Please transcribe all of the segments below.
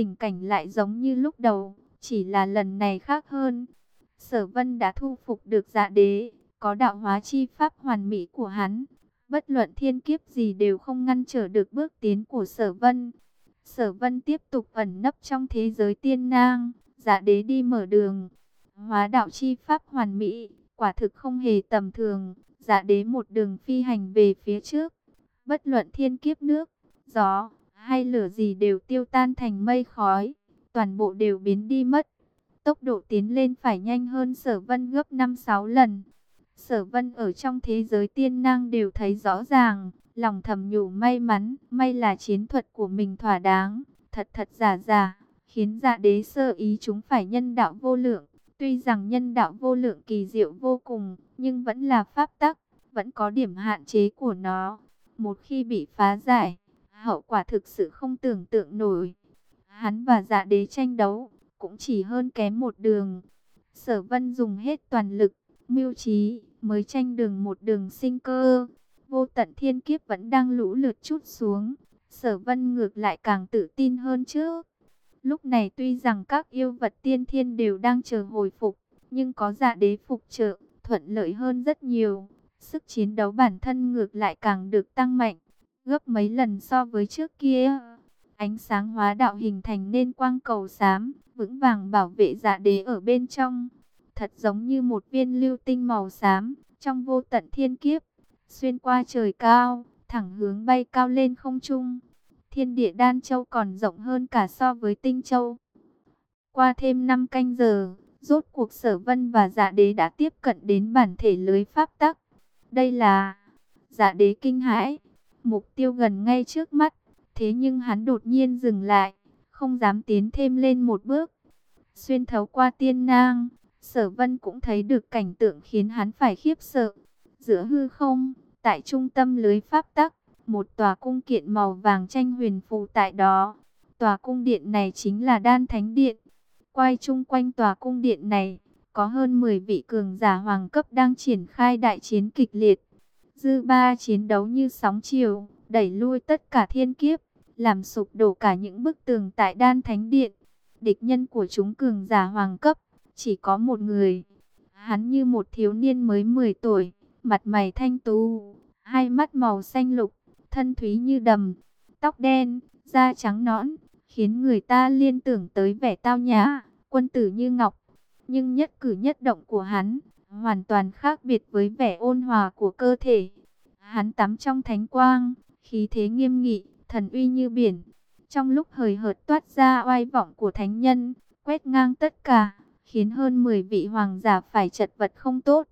tình cảnh lại giống như lúc đầu, chỉ là lần này khác hơn. Sở vân đã thu phục được dạ đế, có đạo hóa chi pháp hoàn mỹ của hắn. Bất luận thiên kiếp gì đều không ngăn trở được bước tiến của sở vân. Sở vân tiếp tục ẩn nấp trong thế giới tiên nang, dạ đế đi mở đường. Hóa đạo chi pháp hoàn mỹ, quả thực không hề tầm thường. Dạ đế một đường phi hành về phía trước. Bất luận thiên kiếp nước, gió hay lửa gì đều tiêu tan thành mây khói. Toàn bộ đều biến đi mất. Tốc độ tiến lên phải nhanh hơn sở vân gấp 5-6 lần. Sở vân ở trong thế giới tiên năng đều thấy rõ ràng, lòng thầm nhủ may mắn, may là chiến thuật của mình thỏa đáng, thật thật giả giả, khiến dạ đế sơ ý chúng phải nhân đạo vô lượng. Tuy rằng nhân đạo vô lượng kỳ diệu vô cùng, nhưng vẫn là pháp tắc, vẫn có điểm hạn chế của nó. Một khi bị phá giải, hậu quả thực sự không tưởng tượng nổi. Hắn và dạ đế tranh đấu, cũng chỉ hơn kém một đường. Sở vân dùng hết toàn lực, mưu trí, mới tranh đường một đường sinh cơ. Vô tận thiên kiếp vẫn đang lũ lượt chút xuống. Sở vân ngược lại càng tự tin hơn trước. Lúc này tuy rằng các yêu vật tiên thiên đều đang chờ hồi phục, nhưng có dạ đế phục trợ, thuận lợi hơn rất nhiều. Sức chiến đấu bản thân ngược lại càng được tăng mạnh, gấp mấy lần so với trước kia. Ánh sáng hóa đạo hình thành nên quang cầu xám, vững vàng bảo vệ dạ đế ở bên trong. Thật giống như một viên lưu tinh màu xám, trong vô tận thiên kiếp, xuyên qua trời cao, thẳng hướng bay cao lên không trung. Thiên địa đan châu còn rộng hơn cả so với tinh châu. Qua thêm 5 canh giờ, rốt cuộc sở vân và dạ đế đã tiếp cận đến bản thể lưới pháp tắc. Đây là dạ đế kinh hãi, mục tiêu gần ngay trước mắt. Thế nhưng hắn đột nhiên dừng lại, không dám tiến thêm lên một bước. Xuyên thấu qua tiên nang, sở vân cũng thấy được cảnh tượng khiến hắn phải khiếp sợ. Giữa hư không, tại trung tâm lưới pháp tắc, một tòa cung kiện màu vàng tranh huyền phù tại đó. Tòa cung điện này chính là đan thánh điện. Quay chung quanh tòa cung điện này, có hơn 10 vị cường giả hoàng cấp đang triển khai đại chiến kịch liệt. Dư ba chiến đấu như sóng chiều, đẩy lui tất cả thiên kiếp làm sụp đổ cả những bức tường tại đan thánh điện. Địch nhân của chúng cường giả hoàng cấp, chỉ có một người. Hắn như một thiếu niên mới 10 tuổi, mặt mày thanh tú, hai mắt màu xanh lục, thân thúy như đầm, tóc đen, da trắng nõn, khiến người ta liên tưởng tới vẻ tao nhã, quân tử như ngọc. Nhưng nhất cử nhất động của hắn, hoàn toàn khác biệt với vẻ ôn hòa của cơ thể. Hắn tắm trong thánh quang, khí thế nghiêm nghị, thần uy như biển. Trong lúc hời hợt toát ra oai vọng của thánh nhân, quét ngang tất cả, khiến hơn 10 vị hoàng giả phải chật vật không tốt.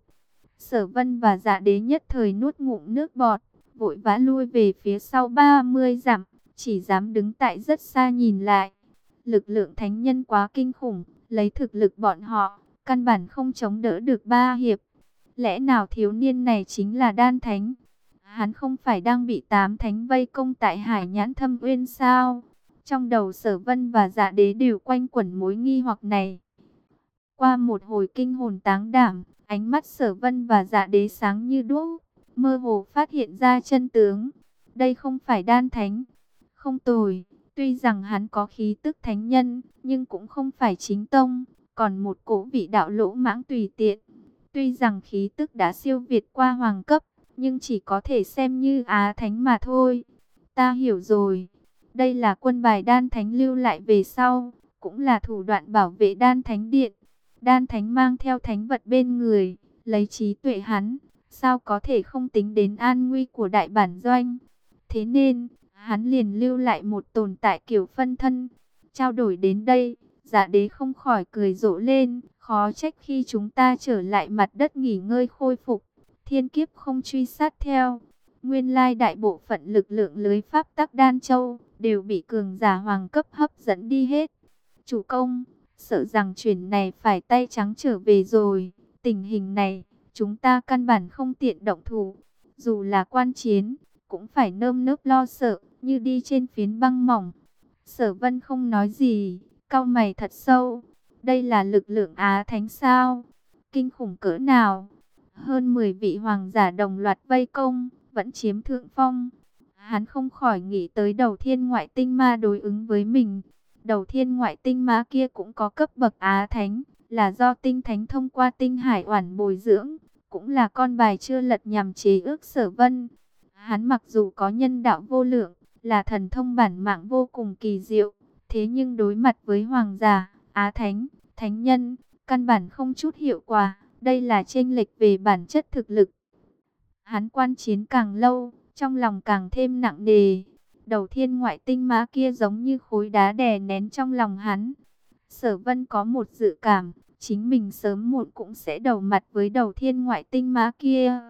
Sở vân và dạ đế nhất thời nuốt ngụm nước bọt, vội vã lui về phía sau 30 dặm, chỉ dám đứng tại rất xa nhìn lại. Lực lượng thánh nhân quá kinh khủng, lấy thực lực bọn họ, căn bản không chống đỡ được ba hiệp. Lẽ nào thiếu niên này chính là đan thánh? Hắn không phải đang bị tám thánh vây công tại hải nhãn thâm uyên sao? Trong đầu sở vân và dạ đế đều quanh quẩn mối nghi hoặc này. Qua một hồi kinh hồn táng đảm, ánh mắt sở vân và dạ đế sáng như đuốc, mơ hồ phát hiện ra chân tướng. Đây không phải đan thánh, không tồi, tuy rằng hắn có khí tức thánh nhân, nhưng cũng không phải chính tông, còn một cổ vị đạo lỗ mãng tùy tiện. Tuy rằng khí tức đã siêu việt qua hoàng cấp, nhưng chỉ có thể xem như Á Thánh mà thôi. Ta hiểu rồi, đây là quân bài đan thánh lưu lại về sau, cũng là thủ đoạn bảo vệ đan thánh điện. Đan thánh mang theo thánh vật bên người, lấy trí tuệ hắn, sao có thể không tính đến an nguy của đại bản doanh. Thế nên, hắn liền lưu lại một tồn tại kiểu phân thân. Trao đổi đến đây, giả đế không khỏi cười rộ lên, khó trách khi chúng ta trở lại mặt đất nghỉ ngơi khôi phục thiên kiếp không truy sát theo. Nguyên lai đại bộ phận lực lượng lưới pháp tắc đan châu đều bị cường giả hoàng cấp hấp dẫn đi hết. Chủ công, sợ rằng chuyển này phải tay trắng trở về rồi. Tình hình này, chúng ta căn bản không tiện động thủ. Dù là quan chiến, cũng phải nơm nớp lo sợ, như đi trên phiến băng mỏng. Sở vân không nói gì, Cao mày thật sâu. Đây là lực lượng Á Thánh sao? Kinh khủng cỡ nào? Hơn 10 vị hoàng giả đồng loạt vây công, vẫn chiếm thượng phong. Hắn không khỏi nghĩ tới đầu thiên ngoại tinh ma đối ứng với mình. đầu thiên ngoại tinh ma kia cũng có cấp bậc Á Thánh, là do tinh thánh thông qua tinh hải oản bồi dưỡng, cũng là con bài chưa lật nhằm chế ước sở vân. Hắn mặc dù có nhân đạo vô lượng, là thần thông bản mạng vô cùng kỳ diệu, thế nhưng đối mặt với hoàng giả, Á Thánh, Thánh Nhân, căn bản không chút hiệu quả, đây là chênh lệch về bản chất thực lực. Hắn quan chiến càng lâu, trong lòng càng thêm nặng nề, đầu thiên ngoại tinh má kia giống như khối đá đè nén trong lòng hắn. Sở vân có một dự cảm, chính mình sớm muộn cũng sẽ đầu mặt với đầu thiên ngoại tinh má kia.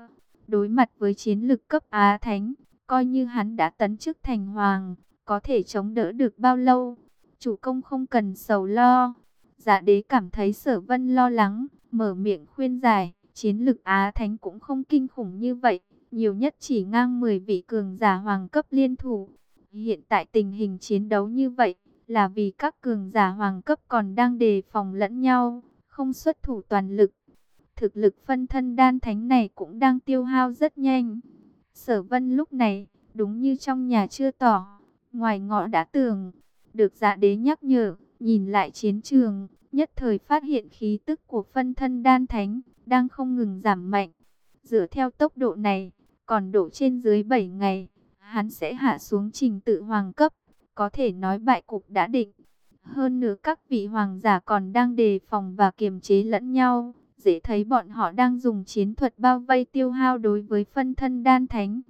Đối mặt với chiến lực cấp Á Thánh, coi như hắn đã tấn chức thành hoàng, có thể chống đỡ được bao lâu. Chủ công không cần sầu lo. Dạ đế cảm thấy sở vân lo lắng, mở miệng khuyên giải, chiến lực Á Thánh cũng không kinh khủng như vậy, nhiều nhất chỉ ngang 10 vị cường giả hoàng cấp liên thủ. Hiện tại tình hình chiến đấu như vậy, là vì các cường giả hoàng cấp còn đang đề phòng lẫn nhau, không xuất thủ toàn lực. Thực lực phân thân đan thánh này cũng đang tiêu hao rất nhanh. Sở vân lúc này, đúng như trong nhà chưa tỏ, ngoài ngõ đã tường, được dạ đế nhắc nhở, nhìn lại chiến trường, nhất thời phát hiện khí tức của phân thân đan thánh, đang không ngừng giảm mạnh. Dựa theo tốc độ này, còn độ trên dưới 7 ngày, hắn sẽ hạ xuống trình tự hoàng cấp, có thể nói bại cục đã định. Hơn nữa các vị hoàng giả còn đang đề phòng và kiềm chế lẫn nhau, dễ thấy bọn họ đang dùng chiến thuật bao vây tiêu hao đối với phân thân đan thánh.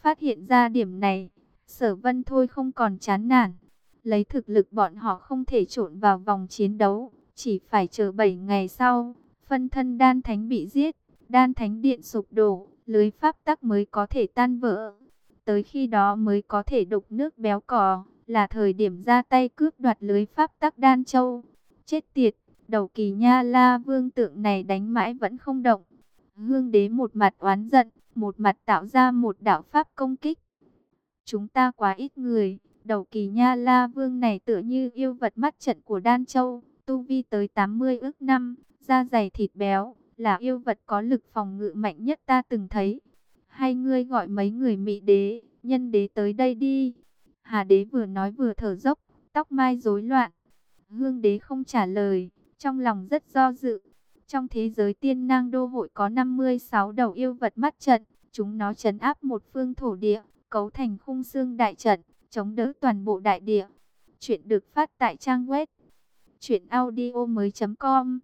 Phát hiện ra điểm này, sở vân thôi không còn chán nản. Lấy thực lực bọn họ không thể trộn vào vòng chiến đấu, chỉ phải chờ 7 ngày sau, phân thân đan thánh bị giết, đan thánh điện sụp đổ, lưới pháp tắc mới có thể tan vỡ. Tới khi đó mới có thể đục nước béo cò, là thời điểm ra tay cướp đoạt lưới pháp tắc đan châu. Chết tiệt, đầu kỳ nha la vương tượng này đánh mãi vẫn không động. Hương đế một mặt oán giận, một mặt tạo ra một đạo pháp công kích. Chúng ta quá ít người, đầu kỳ nha la vương này tựa như yêu vật mắt trận của đan châu, tu vi tới 80 ước năm, da dày thịt béo, là yêu vật có lực phòng ngự mạnh nhất ta từng thấy. Hay ngươi gọi mấy người mỹ đế, nhân đế tới đây đi. Hà đế vừa nói vừa thở dốc, tóc mai rối loạn. Hương đế không trả lời, trong lòng rất do dự. Trong thế giới tiên nang đô hội có 56 đầu yêu vật mắt trận, chúng nó trấn áp một phương thổ địa, cấu thành khung xương đại trận, chống đỡ toàn bộ đại địa. Chuyện được phát tại trang web truyệnaudiomoi.com.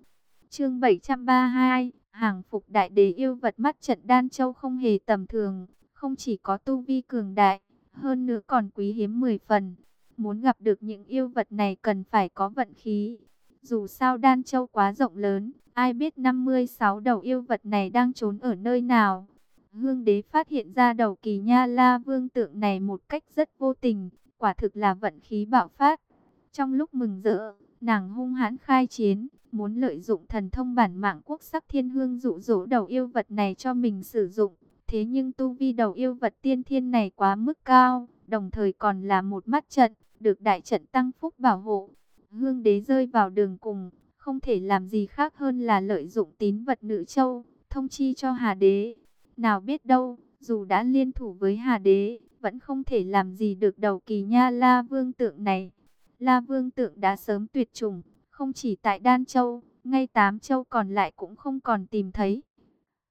Chương 732, hàng phục đại đế yêu vật mắt trận đan châu không hề tầm thường, không chỉ có tu vi cường đại, hơn nữa còn quý hiếm 10 phần. Muốn gặp được những yêu vật này cần phải có vận khí. Dù sao đan châu quá rộng lớn, ai biết 56 đầu yêu vật này đang trốn ở nơi nào. Hương đế phát hiện ra đầu kỳ nha la vương tượng này một cách rất vô tình, quả thực là vận khí bạo phát. Trong lúc mừng rỡ, nàng hung hãn khai chiến, muốn lợi dụng thần thông bản mạng quốc sắc thiên hương dụ dỗ đầu yêu vật này cho mình sử dụng. Thế nhưng tu vi đầu yêu vật tiên thiên này quá mức cao, đồng thời còn là một mắt trận, được đại trận tăng phúc bảo hộ. Hương đế rơi vào đường cùng, không thể làm gì khác hơn là lợi dụng tín vật nữ châu, thông chi cho Hà đế. Nào biết đâu, dù đã liên thủ với Hà đế, vẫn không thể làm gì được đầu kỳ nha La Vương tượng này. La Vương tượng đã sớm tuyệt chủng, không chỉ tại Đan Châu, ngay tám châu còn lại cũng không còn tìm thấy.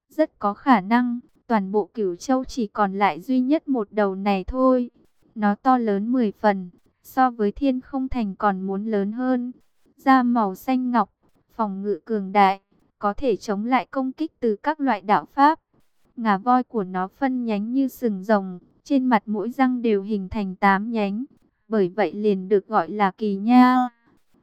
Rất có khả năng, toàn bộ cửu châu chỉ còn lại duy nhất một đầu này thôi. Nó to lớn 10 phần, so với thiên không thành còn muốn lớn hơn. Da màu xanh ngọc, phòng ngự cường đại, có thể chống lại công kích từ các loại đạo pháp. Ngà voi của nó phân nhánh như sừng rồng, trên mặt mỗi răng đều hình thành 8 nhánh, bởi vậy liền được gọi là kỳ nha.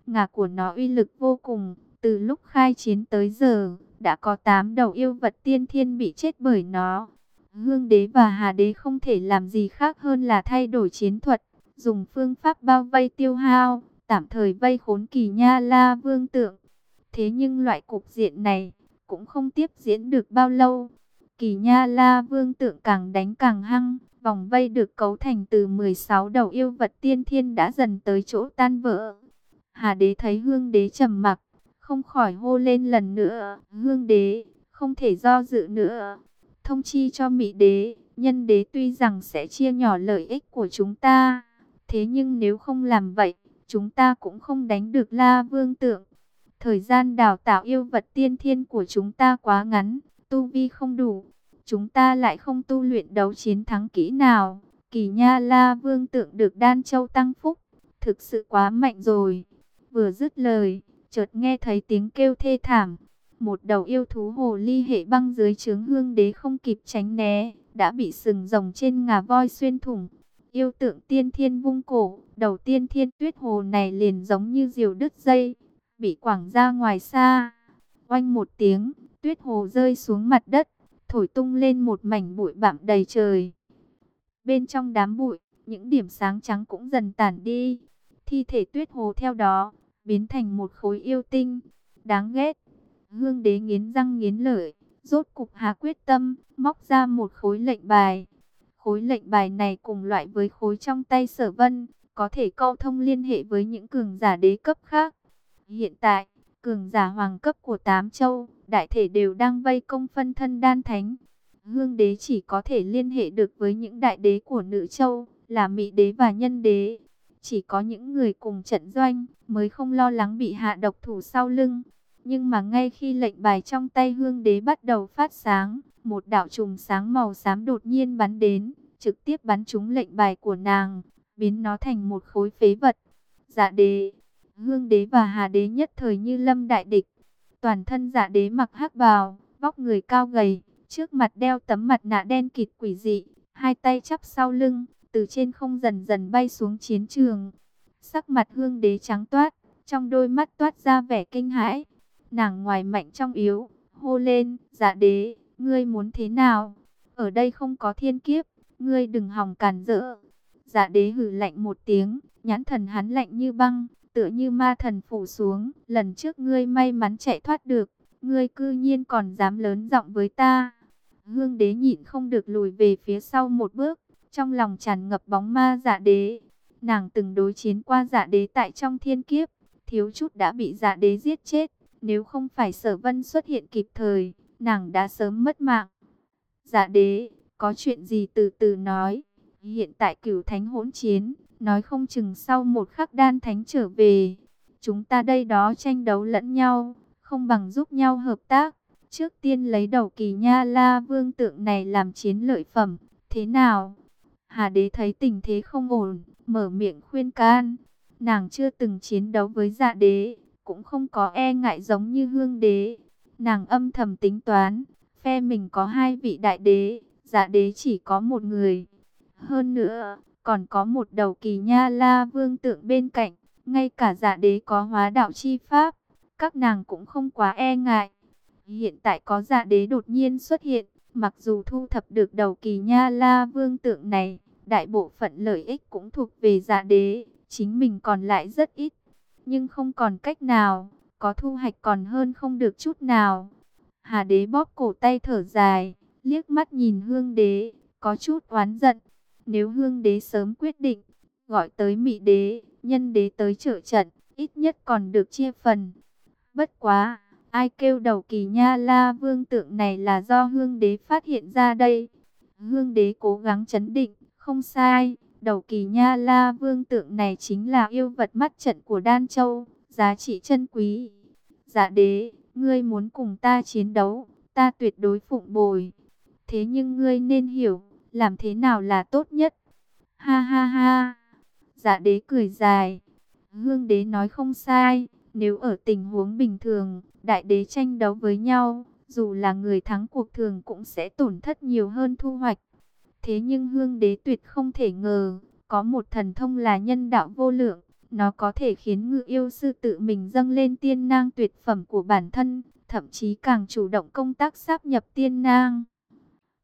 Ngà của nó uy lực vô cùng, từ lúc khai chiến tới giờ, đã có 8 đầu yêu vật tiên thiên bị chết bởi nó. Hương đế và Hà đế không thể làm gì khác hơn là thay đổi chiến thuật, dùng phương pháp bao vây tiêu hao, tạm thời vây khốn kỳ nha la vương tượng. Thế nhưng loại cục diện này cũng không tiếp diễn được bao lâu. Kỳ nha la vương tượng càng đánh càng hăng, vòng vây được cấu thành từ 16 đầu yêu vật tiên thiên đã dần tới chỗ tan vỡ. Hà đế thấy hương đế trầm mặc, không khỏi hô lên lần nữa, hương đế, không thể do dự nữa. Thông chi cho Mỹ đế, nhân đế tuy rằng sẽ chia nhỏ lợi ích của chúng ta, thế nhưng nếu không làm vậy, chúng ta cũng không đánh được La Vương Tượng. Thời gian đào tạo yêu vật tiên thiên của chúng ta quá ngắn, tu vi không đủ. Chúng ta lại không tu luyện đấu chiến thắng kỹ nào. Kỳ Nha La Vương Tượng được Đan Châu tăng phúc, thực sự quá mạnh rồi. Vừa dứt lời, chợt nghe thấy tiếng kêu thê thảm. Một đầu yêu thú hồ ly hệ băng dưới trướng hương đế không kịp tránh né, đã bị sừng rồng trên ngà voi xuyên thủng. Yêu tượng tiên thiên vung cổ, đầu tiên thiên tuyết hồ này liền giống như diều đứt dây, bị quảng ra ngoài xa. Oanh một tiếng, tuyết hồ rơi xuống mặt đất, thổi tung lên một mảnh bụi bặm đầy trời. Bên trong đám bụi, những điểm sáng trắng cũng dần tản đi. Thi thể tuyết hồ theo đó, biến thành một khối yêu tinh. Đáng ghét. Hương đế nghiến răng nghiến lợi, rốt cục hà quyết tâm, móc ra một khối lệnh bài. Khối lệnh bài này cùng loại với khối trong tay sở vân, có thể câu thông liên hệ với những cường giả đế cấp khác. Hiện tại, cường giả hoàng cấp của tám châu, đại thể đều đang vây công phân thân đan thánh. Hương đế chỉ có thể liên hệ được với những đại đế của nữ châu, là Mỹ đế và nhân đế. Chỉ có những người cùng trận doanh mới không lo lắng bị hạ độc thủ sau lưng. Nhưng mà ngay khi lệnh bài trong tay hương đế bắt đầu phát sáng, một đạo trùng sáng màu xám đột nhiên bắn đến, trực tiếp bắn trúng lệnh bài của nàng, biến nó thành một khối phế vật. Dạ đế, hương đế và hà đế nhất thời như lâm đại địch. Toàn thân giả đế mặc hắc bào, vóc người cao gầy, trước mặt đeo tấm mặt nạ đen kịt quỷ dị, hai tay chắp sau lưng, từ trên không dần dần bay xuống chiến trường. Sắc mặt hương đế trắng toát, trong đôi mắt toát ra vẻ kinh hãi. Nàng ngoài mạnh trong yếu, hô lên, dạ đế, ngươi muốn thế nào? Ở đây không có thiên kiếp, ngươi đừng hòng cản rỡ. Dạ đế hử lạnh một tiếng, nhãn thần hắn lạnh như băng, tựa như ma thần phủ xuống. Lần trước ngươi may mắn chạy thoát được, ngươi cư nhiên còn dám lớn giọng với ta. Hương đế nhịn không được lùi về phía sau một bước, trong lòng tràn ngập bóng ma dạ đế. Nàng từng đối chiến qua dạ đế tại trong thiên kiếp, thiếu chút đã bị dạ đế giết chết. Nếu không phải sở vân xuất hiện kịp thời, nàng đã sớm mất mạng. Dạ đế, có chuyện gì từ từ nói. Hiện tại cửu thánh hỗn chiến, nói không chừng sau một khắc đan thánh trở về. Chúng ta đây đó tranh đấu lẫn nhau, không bằng giúp nhau hợp tác. Trước tiên lấy đầu kỳ nha la vương tượng này làm chiến lợi phẩm, thế nào? Hà đế thấy tình thế không ổn, mở miệng khuyên can. Nàng chưa từng chiến đấu với dạ đế, cũng không có e ngại giống như hương đế. Nàng âm thầm tính toán, phe mình có hai vị đại đế, dạ đế chỉ có một người. Hơn nữa, còn có một đầu kỳ nha la vương tượng bên cạnh, ngay cả dạ đế có hóa đạo chi pháp, các nàng cũng không quá e ngại. Hiện tại có dạ đế đột nhiên xuất hiện, mặc dù thu thập được đầu kỳ nha la vương tượng này, đại bộ phận lợi ích cũng thuộc về dạ đế, chính mình còn lại rất ít nhưng không còn cách nào, có thu hoạch còn hơn không được chút nào. Hà đế bóp cổ tay thở dài, liếc mắt nhìn hương đế, có chút oán giận. Nếu hương đế sớm quyết định, gọi tới mỹ đế, nhân đế tới trợ trận, ít nhất còn được chia phần. Bất quá, ai kêu đầu kỳ nha la vương tượng này là do hương đế phát hiện ra đây. Hương đế cố gắng chấn định, không sai, Đầu kỳ nha la vương tượng này chính là yêu vật mắt trận của Đan Châu, giá trị chân quý. Dạ đế, ngươi muốn cùng ta chiến đấu, ta tuyệt đối phụng bồi. Thế nhưng ngươi nên hiểu, làm thế nào là tốt nhất. Ha ha ha. Dạ đế cười dài. Hương đế nói không sai, nếu ở tình huống bình thường, đại đế tranh đấu với nhau, dù là người thắng cuộc thường cũng sẽ tổn thất nhiều hơn thu hoạch. Thế nhưng hương đế tuyệt không thể ngờ, có một thần thông là nhân đạo vô lượng, nó có thể khiến ngự yêu sư tự mình dâng lên tiên nang tuyệt phẩm của bản thân, thậm chí càng chủ động công tác sáp nhập tiên nang.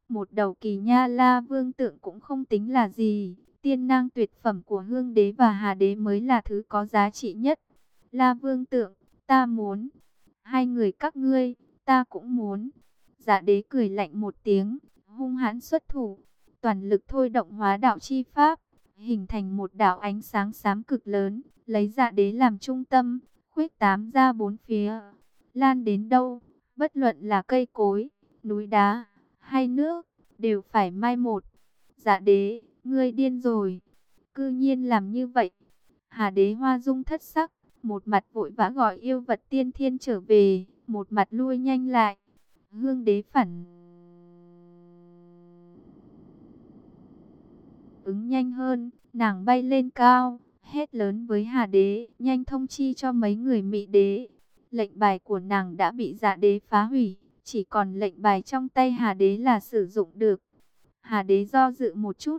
Một đầu kỳ nha la vương tượng cũng không tính là gì, tiên nang tuyệt phẩm của hương đế và hà đế mới là thứ có giá trị nhất. La vương tượng, ta muốn, hai người các ngươi, ta cũng muốn. Dạ đế cười lạnh một tiếng, hung hãn xuất thủ toàn lực thôi động hóa đạo chi pháp, hình thành một đạo ánh sáng xám cực lớn, lấy dạ đế làm trung tâm, khuếch tám ra bốn phía, lan đến đâu, bất luận là cây cối, núi đá, hay nước, đều phải mai một. Dạ đế, ngươi điên rồi, cư nhiên làm như vậy. Hà đế hoa dung thất sắc, một mặt vội vã gọi yêu vật tiên thiên trở về, một mặt lui nhanh lại. Hương đế phản ứng nhanh hơn, nàng bay lên cao, hét lớn với Hà đế, nhanh thông chi cho mấy người Mỹ đế. Lệnh bài của nàng đã bị dạ đế phá hủy, chỉ còn lệnh bài trong tay Hà đế là sử dụng được. Hà đế do dự một chút,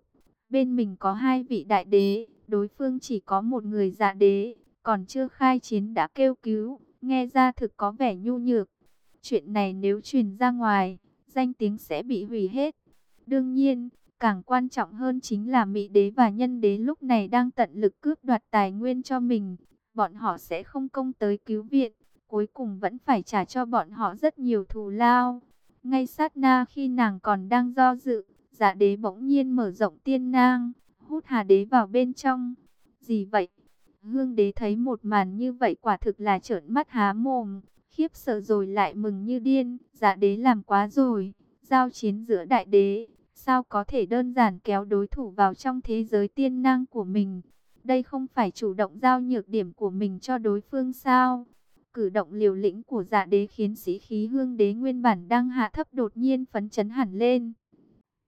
bên mình có hai vị đại đế, đối phương chỉ có một người dạ đế, còn chưa khai chiến đã kêu cứu, nghe ra thực có vẻ nhu nhược. Chuyện này nếu truyền ra ngoài, danh tiếng sẽ bị hủy hết. Đương nhiên, càng quan trọng hơn chính là Mỹ đế và nhân đế lúc này đang tận lực cướp đoạt tài nguyên cho mình. Bọn họ sẽ không công tới cứu viện, cuối cùng vẫn phải trả cho bọn họ rất nhiều thù lao. Ngay sát na khi nàng còn đang do dự, giả đế bỗng nhiên mở rộng tiên nang, hút hà đế vào bên trong. Gì vậy? Hương đế thấy một màn như vậy quả thực là trợn mắt há mồm, khiếp sợ rồi lại mừng như điên, giả đế làm quá rồi, giao chiến giữa đại đế, sao có thể đơn giản kéo đối thủ vào trong thế giới tiên năng của mình. Đây không phải chủ động giao nhược điểm của mình cho đối phương sao? Cử động liều lĩnh của dạ đế khiến sĩ khí hương đế nguyên bản đang hạ thấp đột nhiên phấn chấn hẳn lên.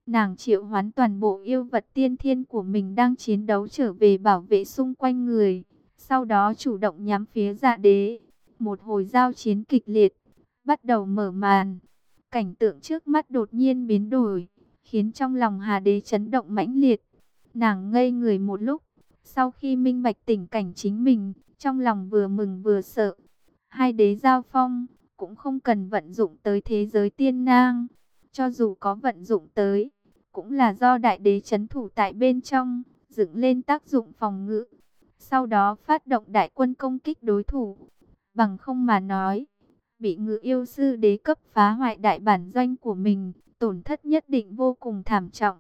Nàng triệu hoán toàn bộ yêu vật tiên thiên của mình đang chiến đấu trở về bảo vệ xung quanh người. Sau đó chủ động nhắm phía dạ đế. Một hồi giao chiến kịch liệt. Bắt đầu mở màn. Cảnh tượng trước mắt đột nhiên biến đổi. Khiến trong lòng hà đế chấn động mãnh liệt. Nàng ngây người một lúc. Sau khi minh bạch tỉnh cảnh chính mình. Trong lòng vừa mừng vừa sợ. Hai đế giao phong. Cũng không cần vận dụng tới thế giới tiên nang cho dù có vận dụng tới, cũng là do đại đế chấn thủ tại bên trong, dựng lên tác dụng phòng ngự. Sau đó phát động đại quân công kích đối thủ. Bằng không mà nói, bị ngự yêu sư đế cấp phá hoại đại bản doanh của mình, tổn thất nhất định vô cùng thảm trọng.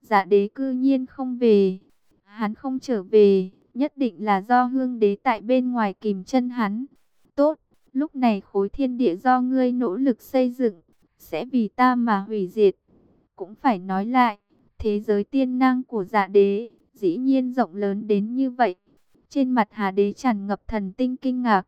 Giả đế cư nhiên không về, hắn không trở về, nhất định là do hương đế tại bên ngoài kìm chân hắn. Tốt, lúc này khối thiên địa do ngươi nỗ lực xây dựng, sẽ vì ta mà hủy diệt. Cũng phải nói lại, thế giới tiên năng của dạ đế, dĩ nhiên rộng lớn đến như vậy. Trên mặt hà đế tràn ngập thần tinh kinh ngạc.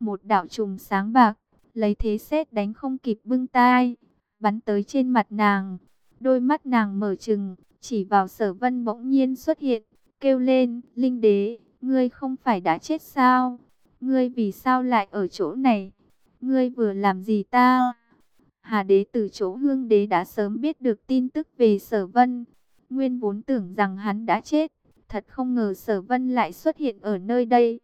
Một đạo trùng sáng bạc, lấy thế xét đánh không kịp bưng tai, bắn tới trên mặt nàng. Đôi mắt nàng mở trừng, chỉ vào sở vân bỗng nhiên xuất hiện, kêu lên, Linh đế, ngươi không phải đã chết sao? Ngươi vì sao lại ở chỗ này? Ngươi vừa làm gì ta? Hà đế từ chỗ hương đế đã sớm biết được tin tức về sở vân. Nguyên vốn tưởng rằng hắn đã chết. Thật không ngờ sở vân lại xuất hiện ở nơi đây.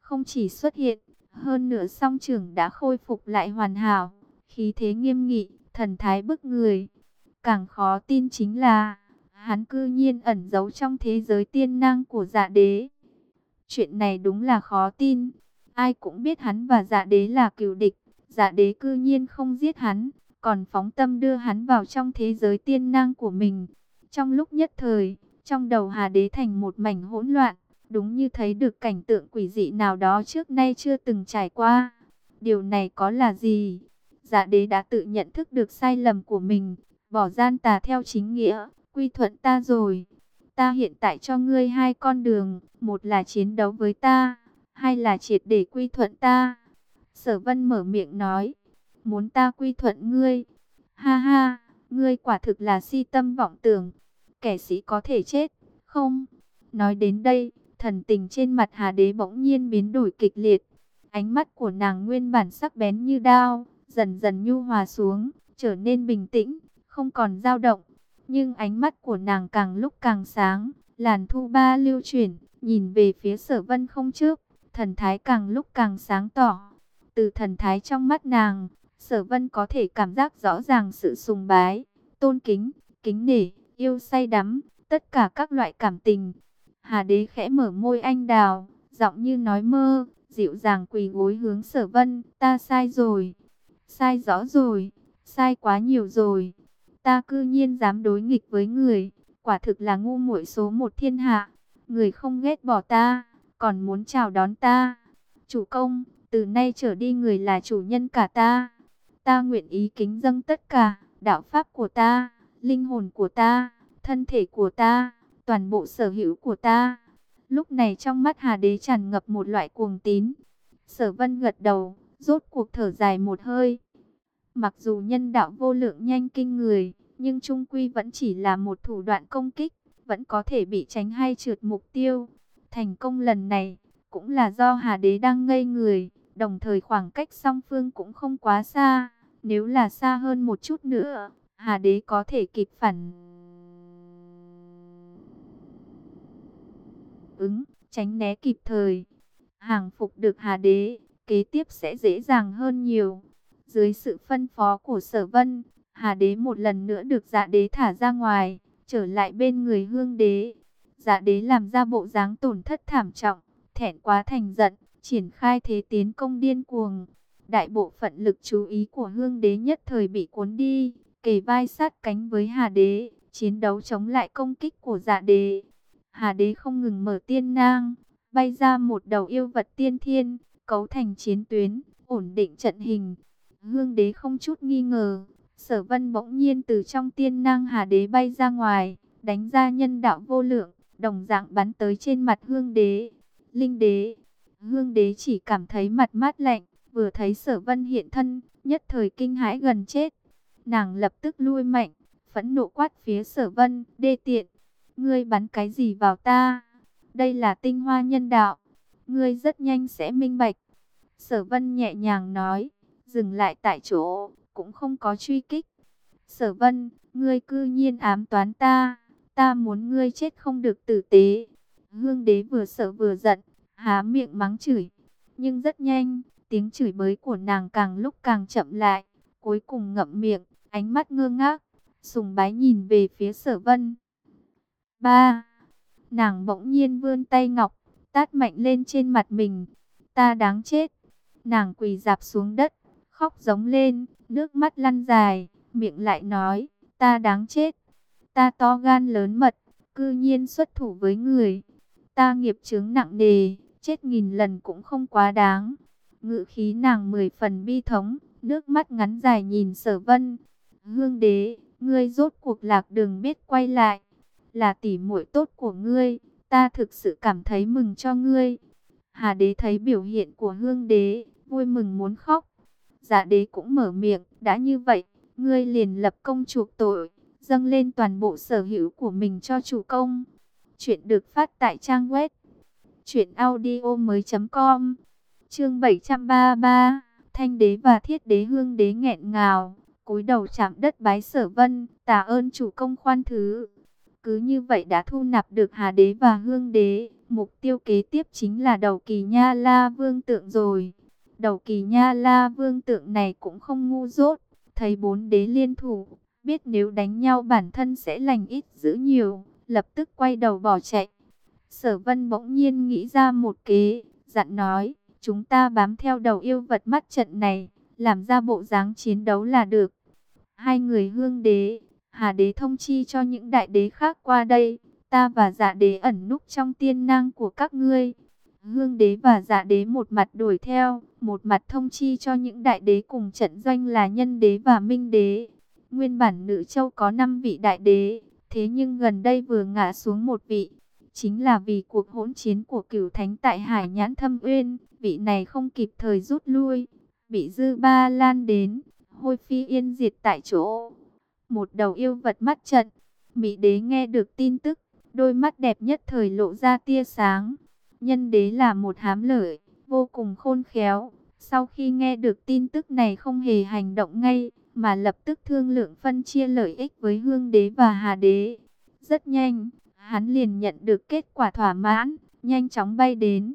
Không chỉ xuất hiện, hơn nửa song trưởng đã khôi phục lại hoàn hảo. Khí thế nghiêm nghị, thần thái bức người. Càng khó tin chính là, hắn cư nhiên ẩn giấu trong thế giới tiên năng của dạ đế. Chuyện này đúng là khó tin. Ai cũng biết hắn và dạ đế là cừu địch. Dạ đế cư nhiên không giết hắn, còn phóng tâm đưa hắn vào trong thế giới tiên năng của mình. Trong lúc nhất thời, trong đầu Hà Đế thành một mảnh hỗn loạn, đúng như thấy được cảnh tượng quỷ dị nào đó trước nay chưa từng trải qua. Điều này có là gì? Dạ đế đã tự nhận thức được sai lầm của mình, bỏ gian tà theo chính nghĩa, quy thuận ta rồi. Ta hiện tại cho ngươi hai con đường, một là chiến đấu với ta, hay là triệt để quy thuận ta. Sở vân mở miệng nói muốn ta quy thuận ngươi. Ha ha, ngươi quả thực là si tâm vọng tưởng. Kẻ sĩ có thể chết, không? Nói đến đây, thần tình trên mặt Hà Đế bỗng nhiên biến đổi kịch liệt. Ánh mắt của nàng nguyên bản sắc bén như đao, dần dần nhu hòa xuống, trở nên bình tĩnh, không còn dao động. Nhưng ánh mắt của nàng càng lúc càng sáng, làn thu ba lưu chuyển, nhìn về phía sở vân không trước, thần thái càng lúc càng sáng tỏ. Từ thần thái trong mắt nàng, Sở Vân có thể cảm giác rõ ràng sự sùng bái, tôn kính, kính nể, yêu say đắm, tất cả các loại cảm tình. Hà Đế khẽ mở môi anh đào, giọng như nói mơ, dịu dàng quỳ gối hướng Sở Vân, ta sai rồi, sai rõ rồi, sai quá nhiều rồi. Ta cư nhiên dám đối nghịch với người, quả thực là ngu muội số một thiên hạ. Người không ghét bỏ ta, còn muốn chào đón ta. Chủ công, từ nay trở đi người là chủ nhân cả ta. Ta nguyện ý kính dâng tất cả, đạo pháp của ta, linh hồn của ta, thân thể của ta, toàn bộ sở hữu của ta. Lúc này trong mắt Hà Đế tràn ngập một loại cuồng tín. Sở Vân gật đầu, rốt cuộc thở dài một hơi. Mặc dù nhân đạo vô lượng nhanh kinh người, nhưng trung quy vẫn chỉ là một thủ đoạn công kích, vẫn có thể bị tránh hay trượt mục tiêu. Thành công lần này cũng là do Hà Đế đang ngây người, đồng thời khoảng cách song phương cũng không quá xa. Nếu là xa hơn một chút nữa, Hà Đế có thể kịp phản ứng, tránh né kịp thời. Hàng phục được Hà Đế, kế tiếp sẽ dễ dàng hơn nhiều. Dưới sự phân phó của Sở Vân, Hà Đế một lần nữa được Dạ Đế thả ra ngoài, trở lại bên người Hương Đế. Dạ Đế làm ra bộ dáng tổn thất thảm trọng, thẹn quá thành giận, triển khai thế tiến công điên cuồng. Đại bộ phận lực chú ý của Hương Đế nhất thời bị cuốn đi, kề vai sát cánh với Hà Đế, chiến đấu chống lại công kích của Dạ Đế. Hà Đế không ngừng mở tiên nang, bay ra một đầu yêu vật tiên thiên, cấu thành chiến tuyến, ổn định trận hình. Hương Đế không chút nghi ngờ, Sở Vân bỗng nhiên từ trong tiên nang Hà Đế bay ra ngoài, đánh ra nhân đạo vô lượng, đồng dạng bắn tới trên mặt Hương Đế. Linh Đế, Hương Đế chỉ cảm thấy mặt mát lạnh, vừa thấy Sở Vân hiện thân, nhất thời kinh hãi gần chết. Nàng lập tức lui mạnh, phẫn nộ quát phía Sở Vân, đê tiện, ngươi bắn cái gì vào ta? Đây là tinh hoa nhân đạo, ngươi rất nhanh sẽ minh bạch. Sở Vân nhẹ nhàng nói, dừng lại tại chỗ, cũng không có truy kích. Sở Vân, ngươi cư nhiên ám toán ta, ta muốn ngươi chết không được tử tế. Hương đế vừa sợ vừa giận, há miệng mắng chửi. Nhưng rất nhanh, tiếng chửi bới của nàng càng lúc càng chậm lại. Cuối cùng ngậm miệng, ánh mắt ngơ ngác, sùng bái nhìn về phía sở vân. Ba, nàng bỗng nhiên vươn tay ngọc, tát mạnh lên trên mặt mình. Ta đáng chết. Nàng quỳ dạp xuống đất, khóc giống lên, nước mắt lăn dài, miệng lại nói, ta đáng chết. Ta to gan lớn mật, cư nhiên xuất thủ với người. Ta nghiệp chướng nặng nề, chết nghìn lần cũng không quá đáng. Ngự khí nàng mười phần bi thống, nước mắt ngắn dài nhìn sở vân. Hương đế, ngươi rốt cuộc lạc đường biết quay lại. Là tỉ muội tốt của ngươi, ta thực sự cảm thấy mừng cho ngươi. Hà đế thấy biểu hiện của hương đế, vui mừng muốn khóc. Dạ đế cũng mở miệng, đã như vậy, ngươi liền lập công chuộc tội, dâng lên toàn bộ sở hữu của mình cho chủ công. Chuyện được phát tại trang web truyệnaudiomoi.com. Chương 733, Thanh đế và Thiết đế Hương đế nghẹn ngào, cúi đầu chạm đất bái Sở Vân, tạ ơn chủ công khoan thứ. Cứ như vậy đã thu nạp được Hà đế và Hương đế, mục tiêu kế tiếp chính là đầu kỳ Nha La Vương tượng rồi. Đầu kỳ Nha La Vương tượng này cũng không ngu dốt, thấy bốn đế liên thủ, biết nếu đánh nhau bản thân sẽ lành ít giữ nhiều, lập tức quay đầu bỏ chạy. Sở Vân bỗng nhiên nghĩ ra một kế, dặn nói, chúng ta bám theo đầu yêu vật mắt trận này, làm ra bộ dáng chiến đấu là được. Hai người hương đế, hà đế thông chi cho những đại đế khác qua đây, ta và dạ đế ẩn núp trong tiên năng của các ngươi. Hương đế và dạ đế một mặt đuổi theo, một mặt thông chi cho những đại đế cùng trận doanh là nhân đế và minh đế. Nguyên bản nữ châu có 5 vị đại đế, thế nhưng gần đây vừa ngã xuống một vị. Chính là vì cuộc hỗn chiến của cửu thánh tại Hải Nhãn Thâm Uyên, vị này không kịp thời rút lui, bị dư ba lan đến, hôi phi yên diệt tại chỗ. Một đầu yêu vật mắt trận, Mỹ đế nghe được tin tức, đôi mắt đẹp nhất thời lộ ra tia sáng. Nhân đế là một hám lợi, vô cùng khôn khéo. Sau khi nghe được tin tức này không hề hành động ngay, mà lập tức thương lượng phân chia lợi ích với hương đế và hà đế. Rất nhanh, hắn liền nhận được kết quả thỏa mãn, nhanh chóng bay đến.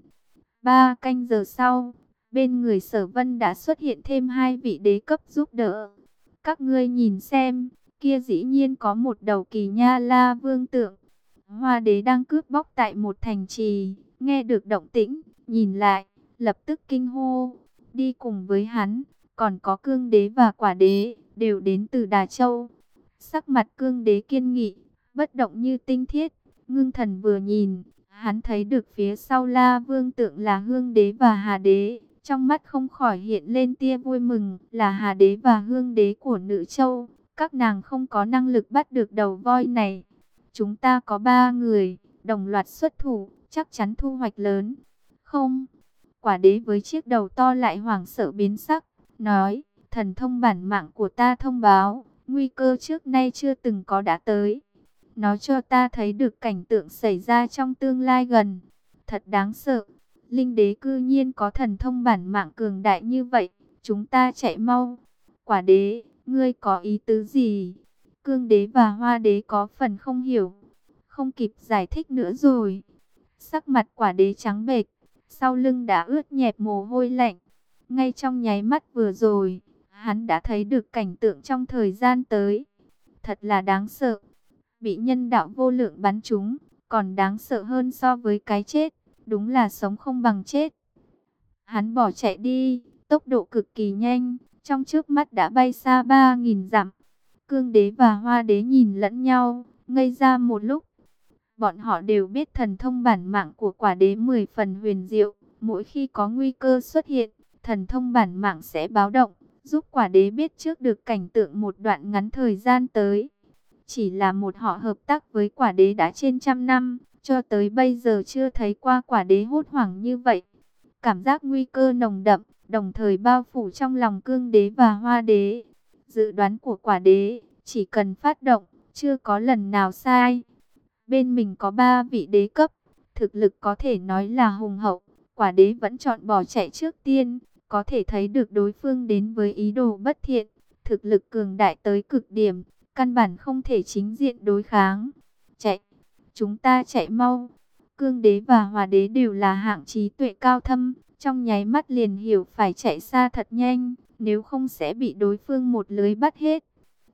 Ba canh giờ sau, bên người sở vân đã xuất hiện thêm hai vị đế cấp giúp đỡ. Các ngươi nhìn xem, kia dĩ nhiên có một đầu kỳ nha la vương tượng. Hoa đế đang cướp bóc tại một thành trì, nghe được động tĩnh, nhìn lại, lập tức kinh hô, đi cùng với hắn, còn có cương đế và quả đế, đều đến từ Đà Châu. Sắc mặt cương đế kiên nghị, bất động như tinh thiết, ngưng thần vừa nhìn, hắn thấy được phía sau la vương tượng là hương đế và hà đế. Trong mắt không khỏi hiện lên tia vui mừng là hà đế và hương đế của nữ châu. Các nàng không có năng lực bắt được đầu voi này. Chúng ta có ba người, đồng loạt xuất thủ, chắc chắn thu hoạch lớn. Không, quả đế với chiếc đầu to lại hoảng sợ biến sắc, nói, thần thông bản mạng của ta thông báo, nguy cơ trước nay chưa từng có đã tới. Nó cho ta thấy được cảnh tượng xảy ra trong tương lai gần. Thật đáng sợ. Linh đế cư nhiên có thần thông bản mạng cường đại như vậy. Chúng ta chạy mau. Quả đế, ngươi có ý tứ gì? Cương đế và hoa đế có phần không hiểu. Không kịp giải thích nữa rồi. Sắc mặt quả đế trắng bệch. Sau lưng đã ướt nhẹp mồ hôi lạnh. Ngay trong nháy mắt vừa rồi, hắn đã thấy được cảnh tượng trong thời gian tới. Thật là đáng sợ bị nhân đạo vô lượng bắn trúng, còn đáng sợ hơn so với cái chết, đúng là sống không bằng chết. Hắn bỏ chạy đi, tốc độ cực kỳ nhanh, trong trước mắt đã bay xa 3.000 dặm. Cương đế và hoa đế nhìn lẫn nhau, ngây ra một lúc. Bọn họ đều biết thần thông bản mạng của quả đế 10 phần huyền diệu, mỗi khi có nguy cơ xuất hiện, thần thông bản mạng sẽ báo động, giúp quả đế biết trước được cảnh tượng một đoạn ngắn thời gian tới. Chỉ là một họ hợp tác với quả đế đã trên trăm năm, cho tới bây giờ chưa thấy qua quả đế hốt hoảng như vậy. Cảm giác nguy cơ nồng đậm, đồng thời bao phủ trong lòng cương đế và hoa đế. Dự đoán của quả đế, chỉ cần phát động, chưa có lần nào sai. Bên mình có ba vị đế cấp, thực lực có thể nói là hùng hậu. Quả đế vẫn chọn bỏ chạy trước tiên, có thể thấy được đối phương đến với ý đồ bất thiện, thực lực cường đại tới cực điểm, căn bản không thể chính diện đối kháng. Chạy, chúng ta chạy mau. Cương đế và hòa đế đều là hạng trí tuệ cao thâm, trong nháy mắt liền hiểu phải chạy xa thật nhanh, nếu không sẽ bị đối phương một lưới bắt hết.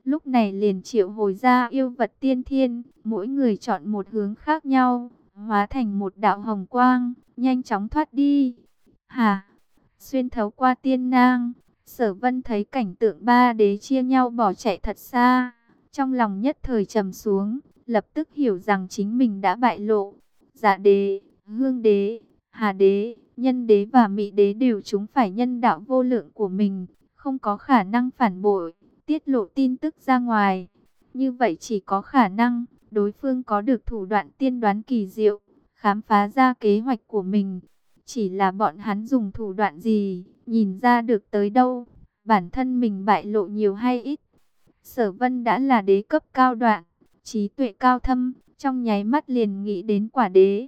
Lúc này liền triệu hồi ra yêu vật tiên thiên, mỗi người chọn một hướng khác nhau, hóa thành một đạo hồng quang, nhanh chóng thoát đi. Hà, xuyên thấu qua tiên nang, sở vân thấy cảnh tượng ba đế chia nhau bỏ chạy thật xa. Trong lòng nhất thời trầm xuống, lập tức hiểu rằng chính mình đã bại lộ. Dạ đế, hương đế, hà đế, nhân đế và mỹ đế đều chúng phải nhân đạo vô lượng của mình, không có khả năng phản bội, tiết lộ tin tức ra ngoài. Như vậy chỉ có khả năng, đối phương có được thủ đoạn tiên đoán kỳ diệu, khám phá ra kế hoạch của mình. Chỉ là bọn hắn dùng thủ đoạn gì, nhìn ra được tới đâu, bản thân mình bại lộ nhiều hay ít, Sở vân đã là đế cấp cao đoạn, trí tuệ cao thâm, trong nháy mắt liền nghĩ đến quả đế.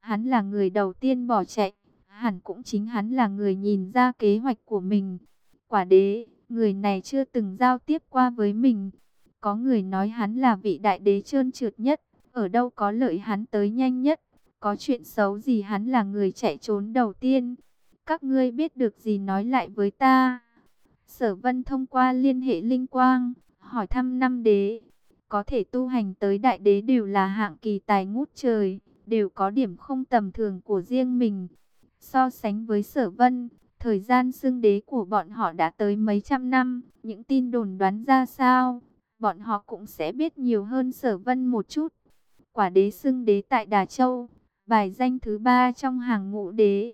Hắn là người đầu tiên bỏ chạy, hẳn cũng chính hắn là người nhìn ra kế hoạch của mình. Quả đế, người này chưa từng giao tiếp qua với mình. Có người nói hắn là vị đại đế trơn trượt nhất, ở đâu có lợi hắn tới nhanh nhất. Có chuyện xấu gì hắn là người chạy trốn đầu tiên. Các ngươi biết được gì nói lại với ta. Sở Vân thông qua liên hệ linh quang, hỏi thăm năm đế, có thể tu hành tới đại đế đều là hạng kỳ tài ngút trời, đều có điểm không tầm thường của riêng mình. So sánh với Sở Vân, thời gian xưng đế của bọn họ đã tới mấy trăm năm, những tin đồn đoán ra sao, bọn họ cũng sẽ biết nhiều hơn Sở Vân một chút. Quả đế xưng đế tại Đà Châu, bài danh thứ ba trong hàng ngũ đế,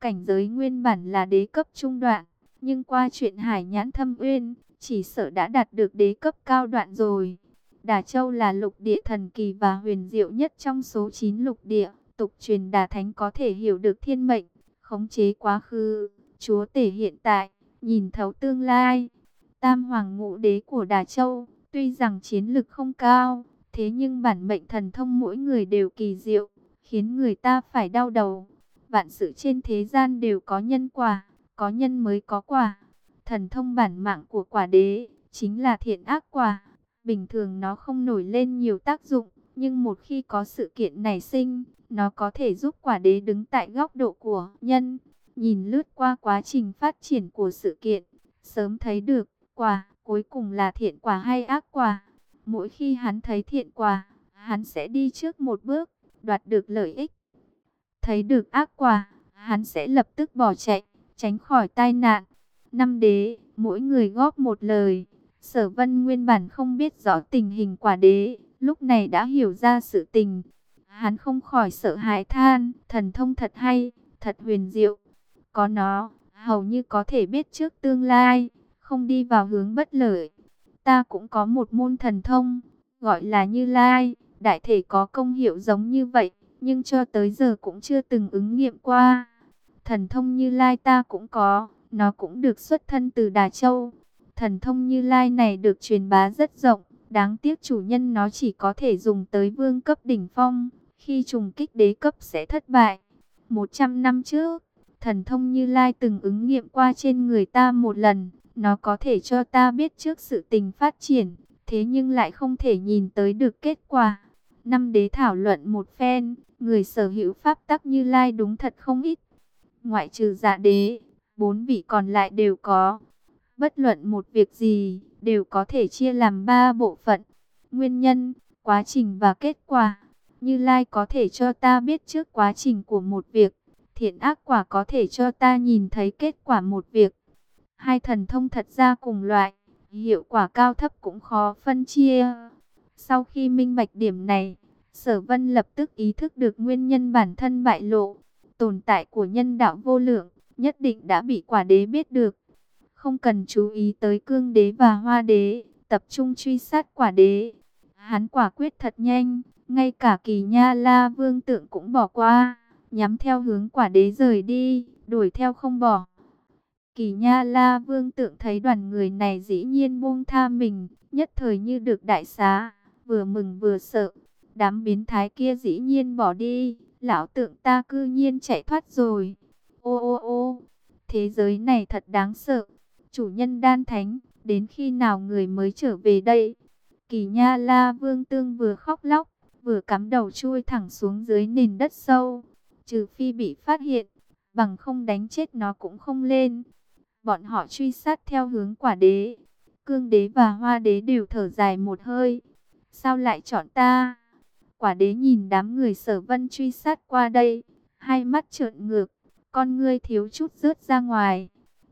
cảnh giới nguyên bản là đế cấp trung đoạn nhưng qua chuyện hải nhãn thâm uyên, chỉ sợ đã đạt được đế cấp cao đoạn rồi. Đà Châu là lục địa thần kỳ và huyền diệu nhất trong số 9 lục địa. Tục truyền Đà Thánh có thể hiểu được thiên mệnh, khống chế quá khứ, chúa tể hiện tại, nhìn thấu tương lai. Tam hoàng ngũ đế của Đà Châu, tuy rằng chiến lực không cao, thế nhưng bản mệnh thần thông mỗi người đều kỳ diệu, khiến người ta phải đau đầu. Vạn sự trên thế gian đều có nhân quả có nhân mới có quả. Thần thông bản mạng của quả đế chính là thiện ác quả. Bình thường nó không nổi lên nhiều tác dụng, nhưng một khi có sự kiện nảy sinh, nó có thể giúp quả đế đứng tại góc độ của nhân. Nhìn lướt qua quá trình phát triển của sự kiện, sớm thấy được quả cuối cùng là thiện quả hay ác quả. Mỗi khi hắn thấy thiện quả, hắn sẽ đi trước một bước, đoạt được lợi ích. Thấy được ác quả, hắn sẽ lập tức bỏ chạy tránh khỏi tai nạn. Năm đế, mỗi người góp một lời. Sở vân nguyên bản không biết rõ tình hình quả đế, lúc này đã hiểu ra sự tình. Hắn không khỏi sợ hãi than, thần thông thật hay, thật huyền diệu. Có nó, hầu như có thể biết trước tương lai, không đi vào hướng bất lợi. Ta cũng có một môn thần thông, gọi là Như Lai, đại thể có công hiệu giống như vậy, nhưng cho tới giờ cũng chưa từng ứng nghiệm qua. Thần thông như Lai ta cũng có, nó cũng được xuất thân từ Đà Châu. Thần thông như Lai này được truyền bá rất rộng, đáng tiếc chủ nhân nó chỉ có thể dùng tới vương cấp đỉnh phong, khi trùng kích đế cấp sẽ thất bại. 100 năm trước, thần thông như Lai từng ứng nghiệm qua trên người ta một lần, nó có thể cho ta biết trước sự tình phát triển, thế nhưng lại không thể nhìn tới được kết quả. Năm đế thảo luận một phen, người sở hữu pháp tắc như Lai đúng thật không ít. Ngoại trừ dạ đế, bốn vị còn lại đều có. Bất luận một việc gì, đều có thể chia làm ba bộ phận. Nguyên nhân, quá trình và kết quả. Như Lai có thể cho ta biết trước quá trình của một việc. Thiện ác quả có thể cho ta nhìn thấy kết quả một việc. Hai thần thông thật ra cùng loại, hiệu quả cao thấp cũng khó phân chia. Sau khi minh bạch điểm này, Sở Vân lập tức ý thức được nguyên nhân bản thân bại lộ, tồn tại của nhân đạo vô lượng, nhất định đã bị quả đế biết được. Không cần chú ý tới cương đế và hoa đế, tập trung truy sát quả đế. Hắn quả quyết thật nhanh, ngay cả kỳ nha la vương tượng cũng bỏ qua, nhắm theo hướng quả đế rời đi, đuổi theo không bỏ. Kỳ Nha La Vương tượng thấy đoàn người này dĩ nhiên buông tha mình, nhất thời như được đại xá, vừa mừng vừa sợ. Đám biến thái kia dĩ nhiên bỏ đi, lão tượng ta cư nhiên chạy thoát rồi. Ô ô ô, thế giới này thật đáng sợ. Chủ nhân đan thánh, đến khi nào người mới trở về đây? Kỳ Nha La Vương tương vừa khóc lóc, vừa cắm đầu chui thẳng xuống dưới nền đất sâu. Trừ phi bị phát hiện, bằng không đánh chết nó cũng không lên. Bọn họ truy sát theo hướng quả đế. Cương đế và hoa đế đều thở dài một hơi. Sao lại chọn ta? Quả đế nhìn đám người sở vân truy sát qua đây. Hai mắt trợn ngược. Con ngươi thiếu chút rớt ra ngoài.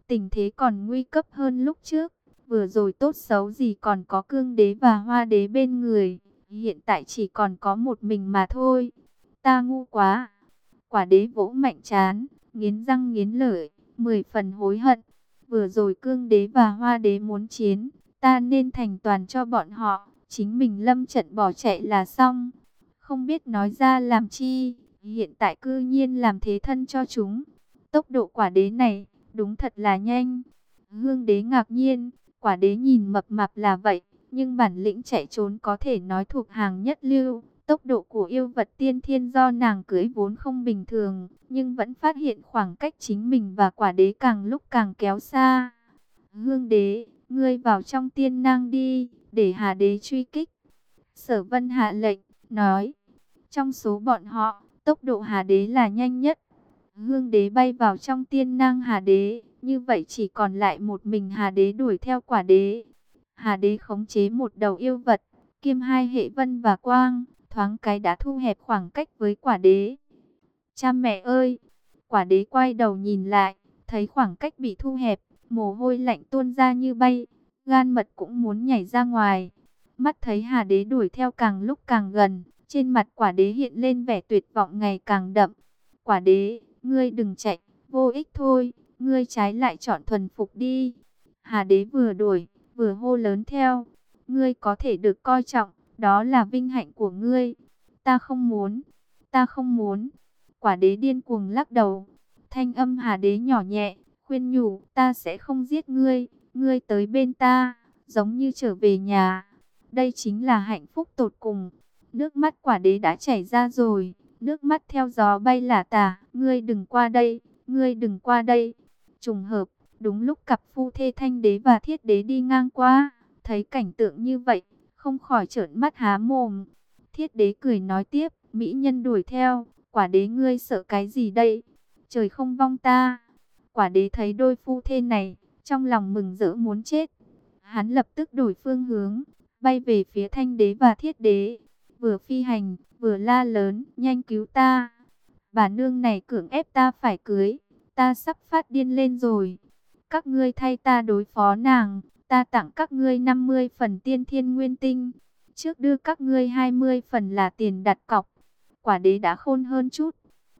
Tình thế còn nguy cấp hơn lúc trước. Vừa rồi tốt xấu gì còn có cương đế và hoa đế bên người. Hiện tại chỉ còn có một mình mà thôi. Ta ngu quá. Quả đế vỗ mạnh chán. Nghiến răng nghiến lợi. Mười phần hối hận. Vừa rồi cương đế và hoa đế muốn chiến, ta nên thành toàn cho bọn họ, chính mình lâm trận bỏ chạy là xong. Không biết nói ra làm chi, hiện tại cư nhiên làm thế thân cho chúng. Tốc độ quả đế này, đúng thật là nhanh. Hương đế ngạc nhiên, quả đế nhìn mập mạp là vậy, nhưng bản lĩnh chạy trốn có thể nói thuộc hàng nhất lưu. Tốc độ của yêu vật tiên thiên do nàng cưới vốn không bình thường, nhưng vẫn phát hiện khoảng cách chính mình và quả đế càng lúc càng kéo xa. Hương đế, ngươi vào trong tiên nang đi, để hà đế truy kích. Sở vân hạ lệnh, nói, trong số bọn họ, tốc độ hà đế là nhanh nhất. Hương đế bay vào trong tiên nang hà đế, như vậy chỉ còn lại một mình hà đế đuổi theo quả đế. Hà đế khống chế một đầu yêu vật, kiêm hai hệ vân và quang, thoáng cái đã thu hẹp khoảng cách với quả đế. Cha mẹ ơi! Quả đế quay đầu nhìn lại, thấy khoảng cách bị thu hẹp, mồ hôi lạnh tuôn ra như bay, gan mật cũng muốn nhảy ra ngoài. Mắt thấy Hà đế đuổi theo càng lúc càng gần, trên mặt quả đế hiện lên vẻ tuyệt vọng ngày càng đậm. Quả đế, ngươi đừng chạy, vô ích thôi, ngươi trái lại chọn thuần phục đi. Hà đế vừa đuổi, vừa hô lớn theo, ngươi có thể được coi trọng, đó là vinh hạnh của ngươi. Ta không muốn, ta không muốn. Quả đế điên cuồng lắc đầu. Thanh âm hà đế nhỏ nhẹ, khuyên nhủ, ta sẽ không giết ngươi, ngươi tới bên ta, giống như trở về nhà. Đây chính là hạnh phúc tột cùng. Nước mắt quả đế đã chảy ra rồi, nước mắt theo gió bay lả tả, ngươi đừng qua đây, ngươi đừng qua đây. Trùng hợp, đúng lúc cặp phu thê thanh đế và thiết đế đi ngang qua, thấy cảnh tượng như vậy, không khỏi trợn mắt há mồm. Thiết đế cười nói tiếp, mỹ nhân đuổi theo, quả đế ngươi sợ cái gì đây? Trời không vong ta. Quả đế thấy đôi phu thê này, trong lòng mừng rỡ muốn chết. Hắn lập tức đổi phương hướng, bay về phía thanh đế và thiết đế. Vừa phi hành, vừa la lớn, nhanh cứu ta. Bà nương này cưỡng ép ta phải cưới, ta sắp phát điên lên rồi. Các ngươi thay ta đối phó nàng, ta tặng các ngươi 50 phần tiên thiên nguyên tinh, trước đưa các ngươi 20 phần là tiền đặt cọc. Quả đế đã khôn hơn chút.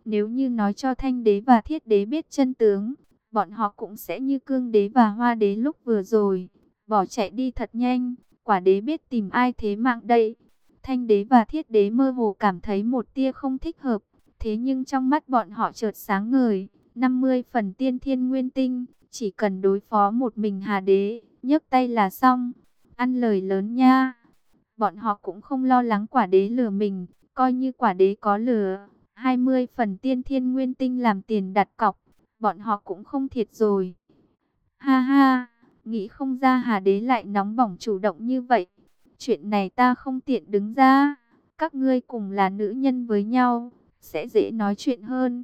Nếu như nói cho thanh đế và thiết đế biết chân tướng, bọn họ cũng sẽ như cương đế và hoa đế lúc vừa rồi, bỏ chạy đi thật nhanh. Quả đế biết tìm ai thế mạng đây. Thanh đế và thiết đế mơ hồ cảm thấy một tia không thích hợp. Thế nhưng trong mắt bọn họ chợt sáng ngời. 50 phần tiên thiên nguyên tinh. Chỉ cần đối phó một mình hà đế nhấc tay là xong. Ăn lời lớn nha. Bọn họ cũng không lo lắng quả đế lừa mình. Coi như quả đế có lừa. 20 phần tiên thiên nguyên tinh làm tiền đặt cọc. Bọn họ cũng không thiệt rồi. Ha ha. Nghĩ không ra hà đế lại nóng bỏng chủ động như vậy. Chuyện này ta không tiện đứng ra. Các ngươi cùng là nữ nhân với nhau. Sẽ dễ nói chuyện hơn.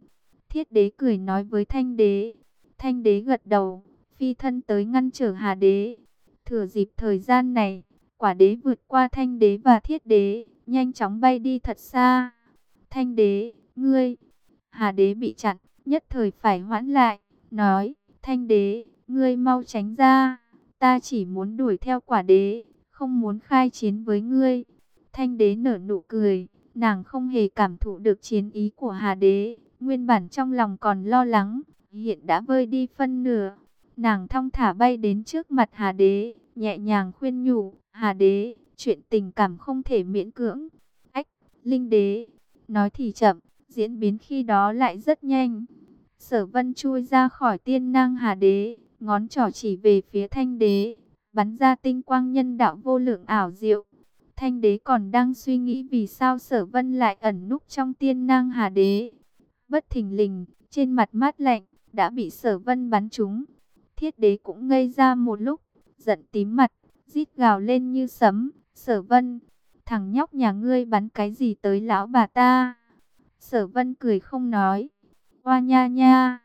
Thiết đế cười nói với thanh đế. Thanh đế gật đầu. Phi thân tới ngăn trở hà đế. Thừa dịp thời gian này. Quả đế vượt qua thanh đế và thiết đế. Nhanh chóng bay đi thật xa. Thanh đế, ngươi. Hà đế bị chặn. Nhất thời phải hoãn lại. Nói, thanh đế, ngươi mau tránh ra. Ta chỉ muốn đuổi theo quả đế không muốn khai chiến với ngươi. Thanh đế nở nụ cười, nàng không hề cảm thụ được chiến ý của Hà đế, nguyên bản trong lòng còn lo lắng, hiện đã vơi đi phân nửa. Nàng thong thả bay đến trước mặt Hà đế, nhẹ nhàng khuyên nhủ, Hà đế, chuyện tình cảm không thể miễn cưỡng. Ách, Linh đế, nói thì chậm, diễn biến khi đó lại rất nhanh. Sở vân chui ra khỏi tiên năng Hà đế, ngón trỏ chỉ về phía thanh đế, bắn ra tinh quang nhân đạo vô lượng ảo diệu. Thanh đế còn đang suy nghĩ vì sao sở vân lại ẩn núp trong tiên nang hà đế. Bất thình lình, trên mặt mát lạnh, đã bị sở vân bắn trúng. Thiết đế cũng ngây ra một lúc, giận tím mặt, rít gào lên như sấm. Sở vân, thằng nhóc nhà ngươi bắn cái gì tới lão bà ta? Sở vân cười không nói. Hoa nha nha.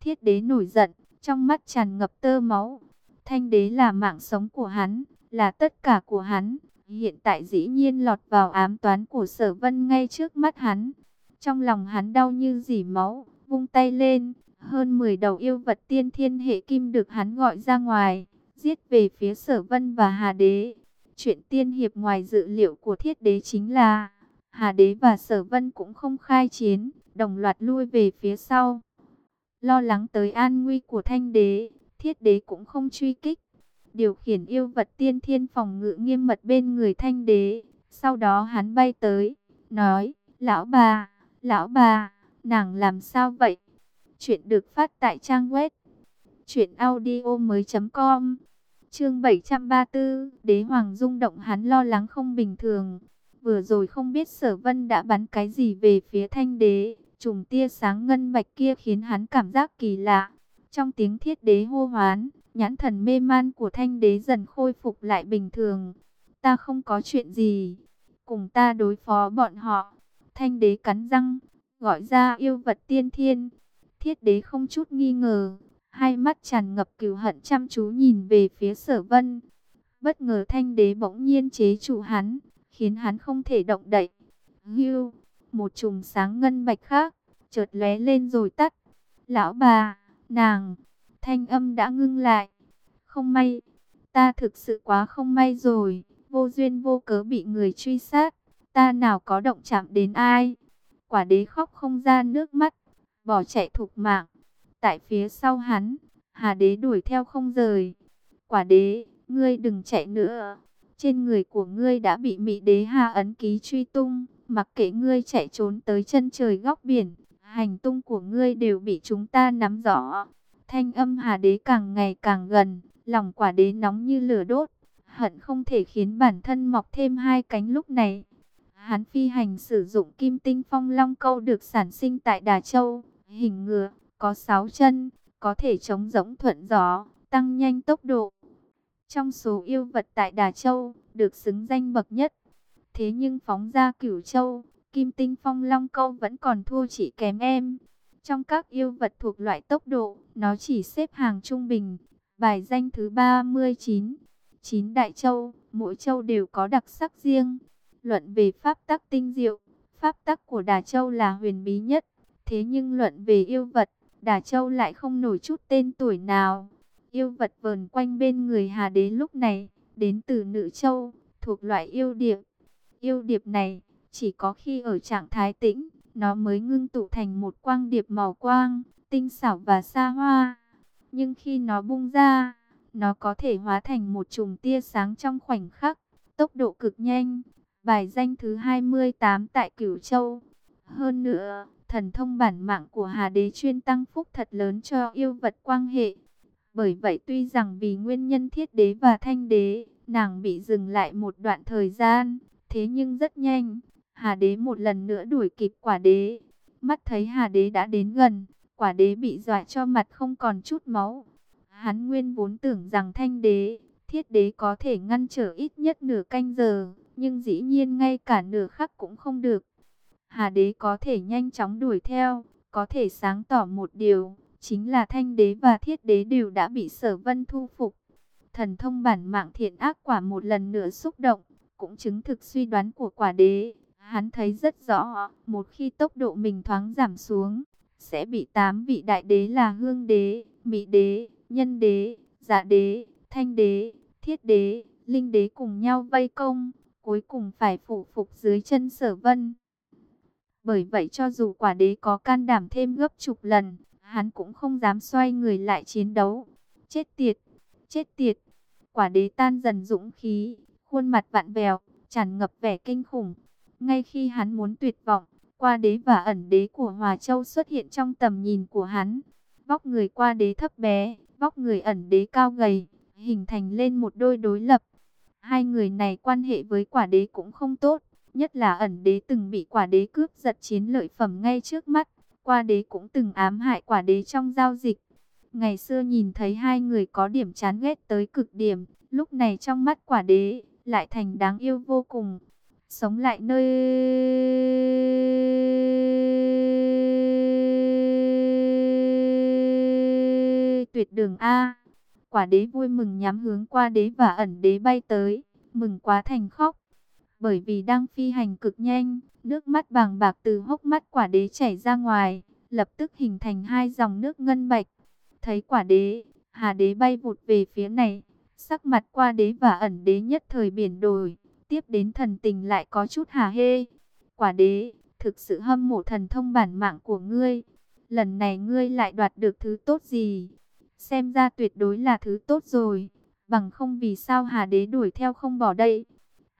Thiết đế nổi giận, trong mắt tràn ngập tơ máu. Thanh đế là mạng sống của hắn, là tất cả của hắn. Hiện tại dĩ nhiên lọt vào ám toán của sở vân ngay trước mắt hắn. Trong lòng hắn đau như dỉ máu, vung tay lên. Hơn 10 đầu yêu vật tiên thiên hệ kim được hắn gọi ra ngoài, giết về phía sở vân và hà đế. Chuyện tiên hiệp ngoài dự liệu của thiết đế chính là, hà đế và sở vân cũng không khai chiến, đồng loạt lui về phía sau. Lo lắng tới an nguy của thanh đế, thiết đế cũng không truy kích. Điều khiển yêu vật tiên thiên phòng ngự nghiêm mật bên người thanh đế. Sau đó hắn bay tới, nói, lão bà, lão bà, nàng làm sao vậy? Chuyện được phát tại trang web audio mới com Chương 734, Đế Hoàng rung động hắn lo lắng không bình thường. Vừa rồi không biết sở vân đã bắn cái gì về phía thanh đế. Trùng tia sáng ngân bạch kia khiến hắn cảm giác kỳ lạ. Trong tiếng thiết đế hô hoán, nhãn thần mê man của thanh đế dần khôi phục lại bình thường. Ta không có chuyện gì, cùng ta đối phó bọn họ. Thanh đế cắn răng, gọi ra yêu vật tiên thiên. Thiết đế không chút nghi ngờ, hai mắt tràn ngập cừu hận chăm chú nhìn về phía sở vân. Bất ngờ thanh đế bỗng nhiên chế trụ hắn, khiến hắn không thể động đậy. Hưu, một chùm sáng ngân bạch khác, chợt lóe lên rồi tắt. Lão bà, Nàng, thanh âm đã ngưng lại. Không may, ta thực sự quá không may rồi. Vô duyên vô cớ bị người truy sát. Ta nào có động chạm đến ai. Quả đế khóc không ra nước mắt. Bỏ chạy thục mạng. Tại phía sau hắn, hà đế đuổi theo không rời. Quả đế, ngươi đừng chạy nữa. Trên người của ngươi đã bị Mỹ đế hà ấn ký truy tung. Mặc kệ ngươi chạy trốn tới chân trời góc biển hành tung của ngươi đều bị chúng ta nắm rõ. Thanh âm Hà Đế càng ngày càng gần, lòng quả đế nóng như lửa đốt, hận không thể khiến bản thân mọc thêm hai cánh lúc này. Hắn phi hành sử dụng kim tinh phong long câu được sản sinh tại Đà Châu, hình ngựa, có sáu chân, có thể chống giống thuận gió, tăng nhanh tốc độ. Trong số yêu vật tại Đà Châu, được xứng danh bậc nhất. Thế nhưng phóng ra cửu châu, Kim tinh phong long câu vẫn còn thua chỉ kém em. Trong các yêu vật thuộc loại tốc độ, nó chỉ xếp hàng trung bình. Bài danh thứ 39. Chín đại châu, mỗi châu đều có đặc sắc riêng. Luận về pháp tắc tinh diệu, pháp tắc của Đà Châu là huyền bí nhất. Thế nhưng luận về yêu vật, Đà Châu lại không nổi chút tên tuổi nào. Yêu vật vờn quanh bên người Hà Đế lúc này, đến từ Nữ Châu, thuộc loại yêu điệp. Yêu điệp này, chỉ có khi ở trạng thái tĩnh, nó mới ngưng tụ thành một quang điệp màu quang, tinh xảo và xa hoa. Nhưng khi nó bung ra, nó có thể hóa thành một chùm tia sáng trong khoảnh khắc, tốc độ cực nhanh, bài danh thứ 28 tại Cửu Châu. Hơn nữa, thần thông bản mạng của Hà Đế chuyên tăng phúc thật lớn cho yêu vật quang hệ. Bởi vậy tuy rằng vì nguyên nhân thiết đế và thanh đế, nàng bị dừng lại một đoạn thời gian, thế nhưng rất nhanh, Hà Đế một lần nữa đuổi kịp quả đế. Mắt thấy Hà Đế đã đến gần, quả đế bị dọa cho mặt không còn chút máu. Hắn nguyên vốn tưởng rằng thanh đế, thiết đế có thể ngăn trở ít nhất nửa canh giờ, nhưng dĩ nhiên ngay cả nửa khắc cũng không được. Hà đế có thể nhanh chóng đuổi theo, có thể sáng tỏ một điều, chính là thanh đế và thiết đế đều đã bị sở vân thu phục. Thần thông bản mạng thiện ác quả một lần nữa xúc động, cũng chứng thực suy đoán của quả đế. Hắn thấy rất rõ, một khi tốc độ mình thoáng giảm xuống, sẽ bị tám vị đại đế là hương đế, mỹ đế, nhân đế, giả đế, thanh đế, thiết đế, linh đế cùng nhau vây công, cuối cùng phải phụ phục dưới chân sở vân. Bởi vậy cho dù quả đế có can đảm thêm gấp chục lần, hắn cũng không dám xoay người lại chiến đấu. Chết tiệt, chết tiệt, quả đế tan dần dũng khí, khuôn mặt vặn vẹo, tràn ngập vẻ kinh khủng. Ngay khi hắn muốn tuyệt vọng, qua đế và ẩn đế của Hòa Châu xuất hiện trong tầm nhìn của hắn. Vóc người qua đế thấp bé, vóc người ẩn đế cao gầy, hình thành lên một đôi đối lập. Hai người này quan hệ với quả đế cũng không tốt, nhất là ẩn đế từng bị quả đế cướp giật chiến lợi phẩm ngay trước mắt. Qua đế cũng từng ám hại quả đế trong giao dịch. Ngày xưa nhìn thấy hai người có điểm chán ghét tới cực điểm, lúc này trong mắt quả đế lại thành đáng yêu vô cùng. Sống lại nơi tuyệt đường A. Quả đế vui mừng nhắm hướng qua đế và ẩn đế bay tới, mừng quá thành khóc. Bởi vì đang phi hành cực nhanh, nước mắt vàng bạc từ hốc mắt quả đế chảy ra ngoài, lập tức hình thành hai dòng nước ngân bạch. Thấy quả đế, hà đế bay vụt về phía này, sắc mặt qua đế và ẩn đế nhất thời biển đổi, tiếp đến thần tình lại có chút hà hê. Quả đế, thực sự hâm mộ thần thông bản mạng của ngươi. Lần này ngươi lại đoạt được thứ tốt gì? Xem ra tuyệt đối là thứ tốt rồi. Bằng không vì sao Hà Đế đuổi theo không bỏ đây.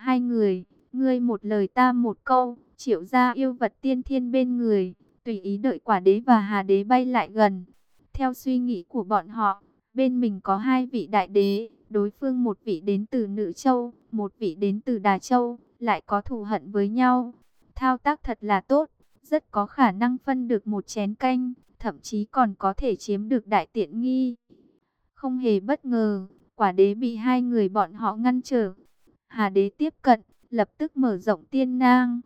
Hai người, ngươi một lời ta một câu, triệu ra yêu vật tiên thiên bên người. Tùy ý đợi quả đế và Hà Đế bay lại gần. Theo suy nghĩ của bọn họ, bên mình có hai vị đại đế. Đối phương một vị đến từ Nữ Châu, một vị đến từ Đà Châu, lại có thù hận với nhau. Thao tác thật là tốt, rất có khả năng phân được một chén canh thậm chí còn có thể chiếm được đại tiện nghi. Không hề bất ngờ, quả đế bị hai người bọn họ ngăn trở. Hà đế tiếp cận, lập tức mở rộng tiên nang.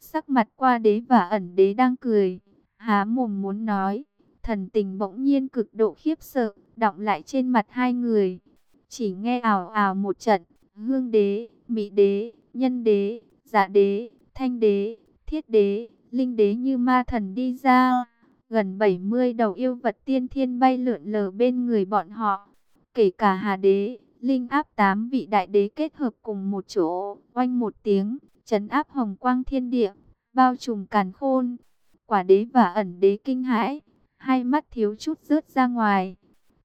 Sắc mặt qua đế và ẩn đế đang cười, há mồm muốn nói. Thần tình bỗng nhiên cực độ khiếp sợ, động lại trên mặt hai người. Chỉ nghe ảo ảo một trận, hương đế, mỹ đế, nhân đế, giả đế, thanh đế, thiết đế, linh đế như ma thần đi ra. Gần 70 đầu yêu vật tiên thiên bay lượn lờ bên người bọn họ. Kể cả Hà Đế, Linh áp tám vị đại đế kết hợp cùng một chỗ, oanh một tiếng, chấn áp hồng quang thiên địa, bao trùm càn khôn. Quả đế và ẩn đế kinh hãi, hai mắt thiếu chút rớt ra ngoài.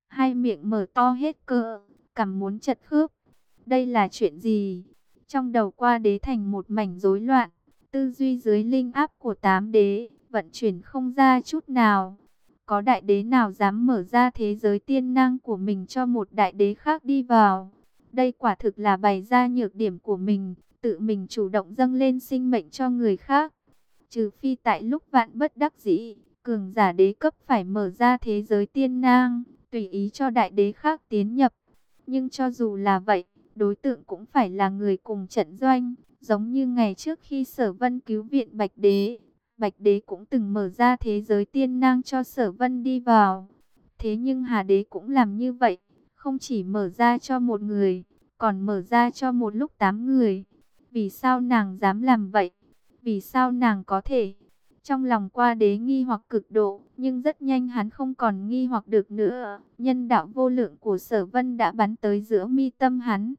Hai miệng mở to hết cỡ, cảm muốn chật khớp. Đây là chuyện gì? Trong đầu qua đế thành một mảnh rối loạn, tư duy dưới linh áp của tám đế, vận chuyển không ra chút nào. Có đại đế nào dám mở ra thế giới tiên năng của mình cho một đại đế khác đi vào? Đây quả thực là bày ra nhược điểm của mình, tự mình chủ động dâng lên sinh mệnh cho người khác. Trừ phi tại lúc vạn bất đắc dĩ, cường giả đế cấp phải mở ra thế giới tiên nang, tùy ý cho đại đế khác tiến nhập. Nhưng cho dù là vậy, đối tượng cũng phải là người cùng trận doanh, giống như ngày trước khi sở vân cứu viện Bạch Đế, Bạch Đế cũng từng mở ra thế giới tiên nang cho sở vân đi vào. Thế nhưng Hà Đế cũng làm như vậy, không chỉ mở ra cho một người, còn mở ra cho một lúc tám người. Vì sao nàng dám làm vậy? Vì sao nàng có thể? Trong lòng qua đế nghi hoặc cực độ, nhưng rất nhanh hắn không còn nghi hoặc được nữa. Nhân đạo vô lượng của sở vân đã bắn tới giữa mi tâm hắn.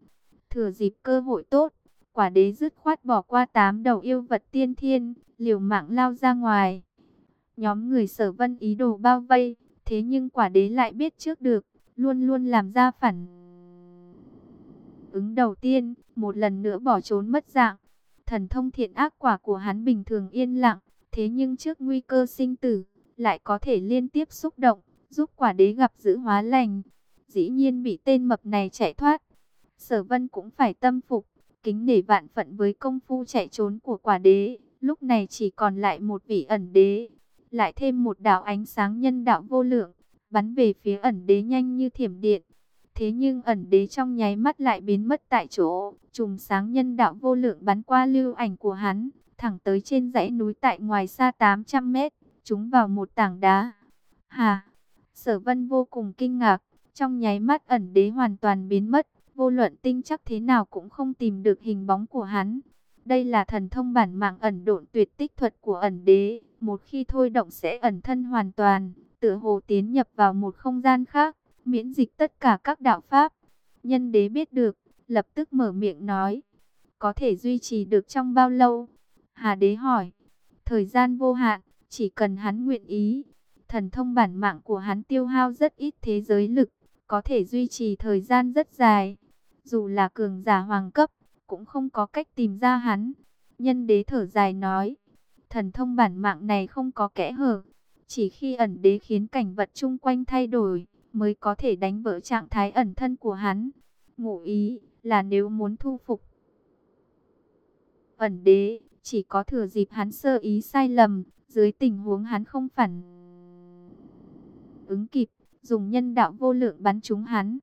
Thừa dịp cơ hội tốt, quả đế dứt khoát bỏ qua tám đầu yêu vật tiên thiên, liều mạng lao ra ngoài. Nhóm người sở vân ý đồ bao vây, thế nhưng quả đế lại biết trước được, luôn luôn làm ra phản. Ứng đầu tiên, một lần nữa bỏ trốn mất dạng. Thần thông thiện ác quả của hắn bình thường yên lặng, thế nhưng trước nguy cơ sinh tử, lại có thể liên tiếp xúc động, giúp quả đế gặp giữ hóa lành. Dĩ nhiên bị tên mập này chạy thoát. Sở vân cũng phải tâm phục, kính nể vạn phận với công phu chạy trốn của quả đế. Lúc này chỉ còn lại một vị ẩn đế, lại thêm một đạo ánh sáng nhân đạo vô lượng, bắn về phía ẩn đế nhanh như thiểm điện. Thế nhưng ẩn đế trong nháy mắt lại biến mất tại chỗ, trùm sáng nhân đạo vô lượng bắn qua lưu ảnh của hắn, thẳng tới trên dãy núi tại ngoài xa 800 mét, chúng vào một tảng đá. Hà, sở vân vô cùng kinh ngạc, trong nháy mắt ẩn đế hoàn toàn biến mất, vô luận tinh chắc thế nào cũng không tìm được hình bóng của hắn. Đây là thần thông bản mạng ẩn độn tuyệt tích thuật của ẩn đế, một khi thôi động sẽ ẩn thân hoàn toàn, tựa hồ tiến nhập vào một không gian khác, miễn dịch tất cả các đạo pháp. Nhân đế biết được, lập tức mở miệng nói, có thể duy trì được trong bao lâu? Hà đế hỏi, thời gian vô hạn, chỉ cần hắn nguyện ý. Thần thông bản mạng của hắn tiêu hao rất ít thế giới lực, có thể duy trì thời gian rất dài. Dù là cường giả hoàng cấp, cũng không có cách tìm ra hắn. Nhân đế thở dài nói, thần thông bản mạng này không có kẽ hở. Chỉ khi ẩn đế khiến cảnh vật chung quanh thay đổi, mới có thể đánh vỡ trạng thái ẩn thân của hắn. Ngụ ý là nếu muốn thu phục ẩn đế, chỉ có thừa dịp hắn sơ ý sai lầm, dưới tình huống hắn không phản ứng kịp, dùng nhân đạo vô lượng bắn trúng hắn,